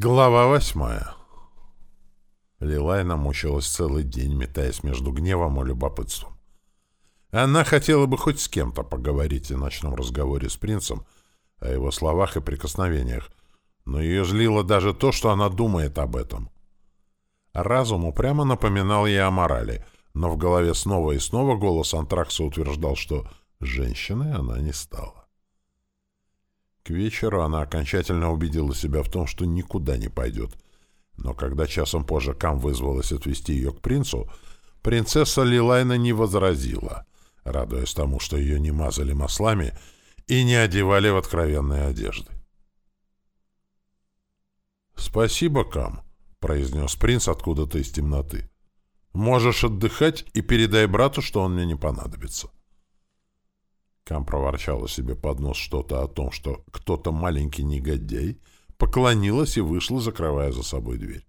Глава восьмая. Лилайна мучилась целый день, метаясь между гневом и любопытством. Она хотела бы хоть с кем-то поговорить о ночном разговоре с принцем, о его словах и прикосновениях, но ее злило даже то, что она думает об этом. Разум упрямо напоминал ей о морали, но в голове снова и снова голос Антракса утверждал, что женщиной она не стала. К вечеру она окончательно убедила себя в том, что никуда не пойдет. Но когда часом позже Кам вызвалась отвезти ее к принцу, принцесса Лилайна не возразила, радуясь тому, что ее не мазали маслами и не одевали в откровенные одежды. «Спасибо, Кам», — произнес принц откуда-то из темноты. «Можешь отдыхать и передай брату, что он мне не понадобится». Кам проворчала себе под нос что-то о том, что кто-то маленький негодяй, поклонилась и вышла, закрывая за собой дверь.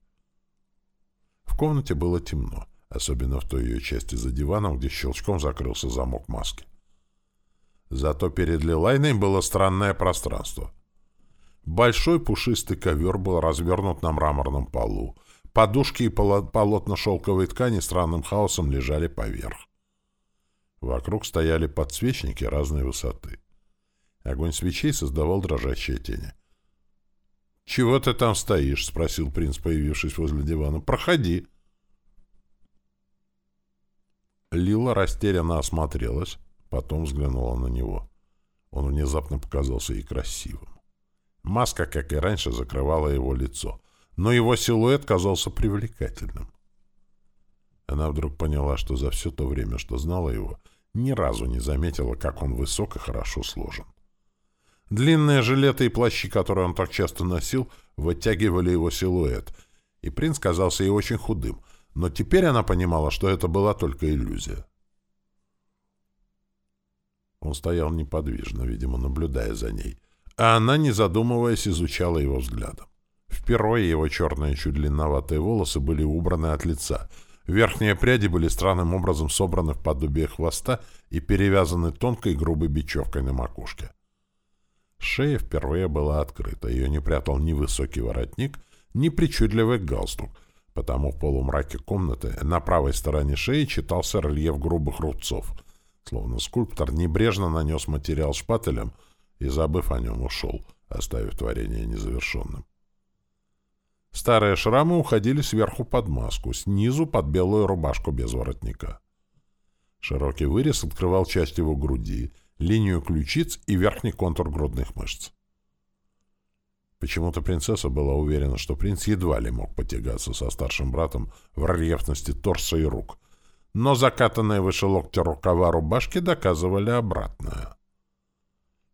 В комнате было темно, особенно в той ее части за диваном, где щелчком закрылся замок маски. Зато перед Лилайной было странное пространство. Большой пушистый ковер был развернут на мраморном полу. Подушки и полотна шелковой ткани странным хаосом лежали поверх. Вокруг стояли подсвечники разной высоты. Огонь свечей создавал дрожащие тени. «Чего ты там стоишь?» — спросил принц, появившись возле дивана. «Проходи». Лила растерянно осмотрелась, потом взглянула на него. Он внезапно показался ей красивым. Маска, как и раньше, закрывала его лицо, но его силуэт казался привлекательным. Она вдруг поняла, что за все то время, что знала его, ни разу не заметила, как он высок и хорошо сложен. Длинные жилеты и плащи, которые он так часто носил, вытягивали его силуэт, и принц казался ей очень худым, но теперь она понимала, что это была только иллюзия. Он стоял неподвижно, видимо, наблюдая за ней, а она, не задумываясь, изучала его взглядом. Впервые его черные, чуть длинноватые волосы были убраны от лица — Верхние пряди были странным образом собраны в подобие хвоста и перевязаны тонкой грубой бечевкой на макушке. Шея впервые была открыта, ее не прятал ни высокий воротник, ни причудливый галстук, потому в полумраке комнаты на правой стороне шеи читался рельеф грубых рубцов, словно скульптор небрежно нанес материал шпателем и, забыв о нем, ушел, оставив творение незавершенным. Старые шрамы уходили сверху под маску, снизу под белую рубашку без воротника. Широкий вырез открывал часть его груди, линию ключиц и верхний контур грудных мышц. Почему-то принцесса была уверена, что принц едва ли мог потягаться со старшим братом в рельефности торса и рук, но закатанные выше локтя рукава рубашки доказывали обратное.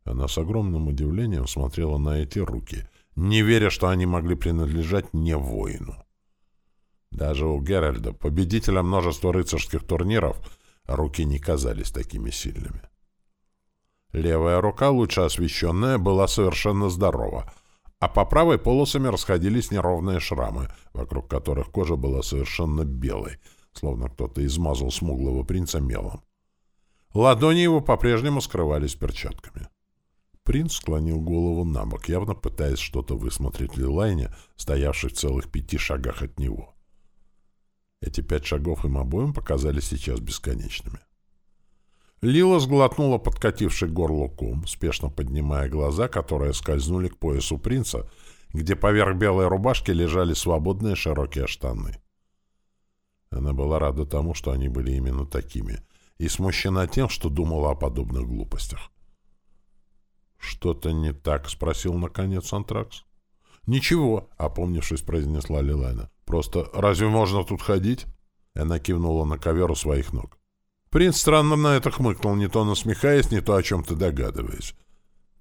Она с огромным удивлением смотрела на эти руки — не веря, что они могли принадлежать не воину. Даже у Геральда, победителя множества рыцарских турниров, руки не казались такими сильными. Левая рука, лучше освещенная, была совершенно здорова, а по правой полосами расходились неровные шрамы, вокруг которых кожа была совершенно белой, словно кто-то измазал смуглого принца мелом. Ладони его по-прежнему скрывались перчатками. Принц склонил голову на бок, явно пытаясь что-то высмотреть Лилайне, стоявшей в целых пяти шагах от него. Эти пять шагов им обоим показались сейчас бесконечными. Лила сглотнула подкативший горло ком, спешно поднимая глаза, которые скользнули к поясу принца, где поверх белой рубашки лежали свободные широкие штаны. Она была рада тому, что они были именно такими, и смущена тем, что думала о подобных глупостях. «Что-то не так?» — спросил, наконец, Антракс. «Ничего», — опомнившись, произнесла Лилайна. «Просто разве можно тут ходить?» Она кивнула на ковер у своих ног. Принц странно на это хмыкнул, не то насмехаясь, не то о чем-то догадываясь.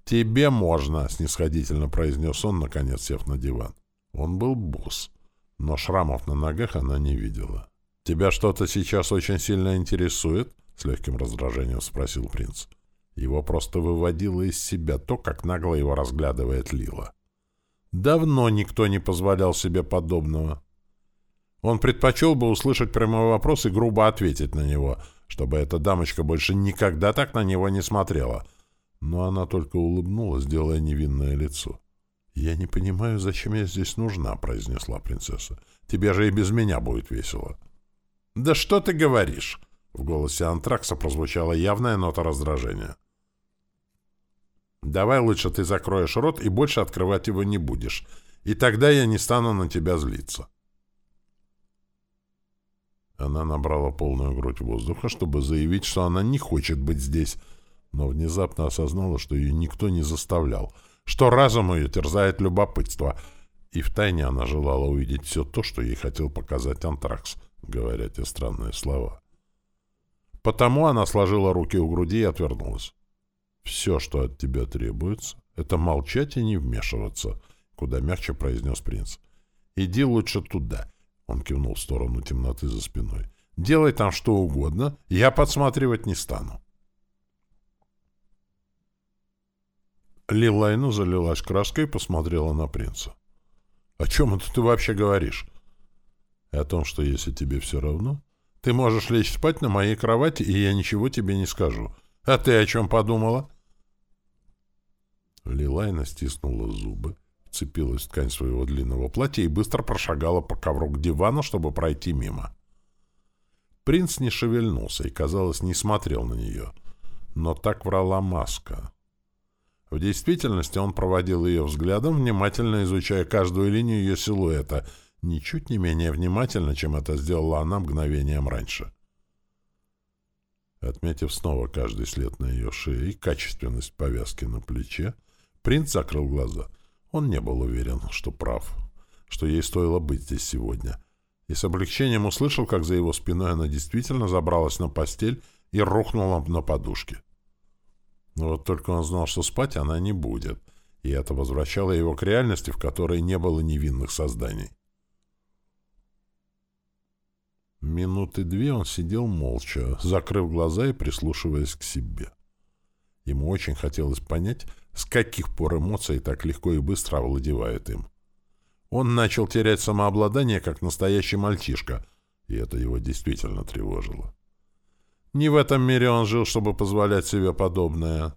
«Тебе можно», — снисходительно произнес он, наконец сев на диван. Он был босс, но шрамов на ногах она не видела. «Тебя что-то сейчас очень сильно интересует?» — с легким раздражением спросил принц. Его просто выводило из себя то, как нагло его разглядывает Лила. Давно никто не позволял себе подобного. Он предпочел бы услышать прямой вопрос и грубо ответить на него, чтобы эта дамочка больше никогда так на него не смотрела. Но она только улыбнулась, делая невинное лицо. «Я не понимаю, зачем я здесь нужна», — произнесла принцесса. «Тебе же и без меня будет весело». «Да что ты говоришь?» — в голосе Антракса прозвучала явная нота раздражения. «Давай лучше ты закроешь рот и больше открывать его не будешь, и тогда я не стану на тебя злиться». Она набрала полную грудь воздуха, чтобы заявить, что она не хочет быть здесь, но внезапно осознала, что ее никто не заставлял — что разум ее терзает любопытство, и втайне она желала увидеть все то, что ей хотел показать Антракс, говоря те странные слова. Потому она сложила руки у груди и отвернулась. «Все, что от тебя требуется, это молчать и не вмешиваться», — куда мягче произнес принц. «Иди лучше туда», — он кивнул в сторону темноты за спиной. «Делай там что угодно, я подсматривать не стану». Лилайну залилась краской и посмотрела на принца. «О чем это ты вообще говоришь?» «О том, что если тебе все равно, ты можешь лечь спать на моей кровати, и я ничего тебе не скажу. А ты о чем подумала?» Лилайна стиснула зубы, цепилась в ткань своего длинного платья и быстро прошагала по ковру к дивану, чтобы пройти мимо. Принц не шевельнулся и, казалось, не смотрел на нее. Но так врала маска. В действительности он проводил ее взглядом, внимательно изучая каждую линию ее силуэта, ничуть не менее внимательно, чем это сделала она мгновением раньше. Отметив снова каждый след на ее шее и качественность повязки на плече, принц закрыл глаза. Он не был уверен, что прав, что ей стоило быть здесь сегодня, и с облегчением услышал, как за его спиной она действительно забралась на постель и рухнула на подушке. Но вот только он знал, что спать она не будет, и это возвращало его к реальности, в которой не было невинных созданий. Минуты две он сидел молча, закрыв глаза и прислушиваясь к себе. Ему очень хотелось понять, с каких пор эмоции так легко и быстро овладевают им. Он начал терять самообладание, как настоящий мальчишка, и это его действительно тревожило. Не в этом мире он жил, чтобы позволять себе подобное.